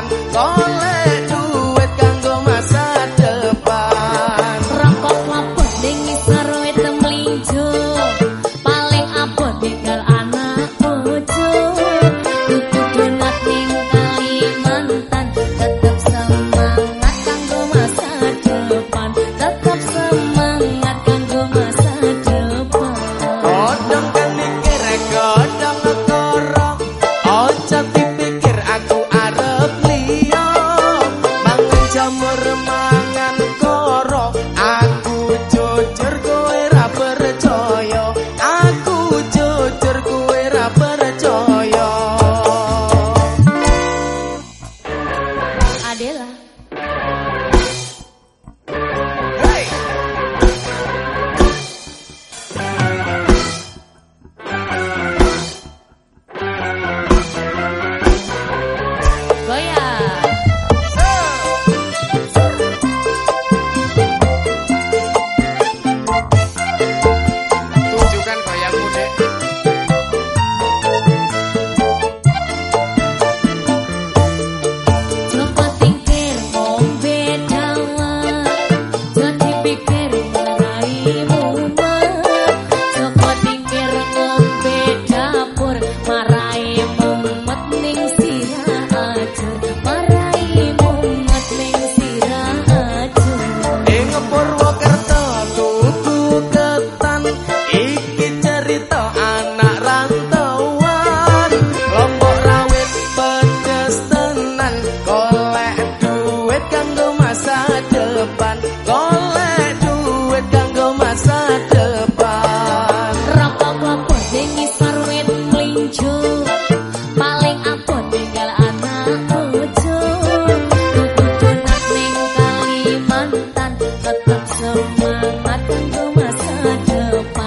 time. Gone Mandela. semangat untuk masa depan.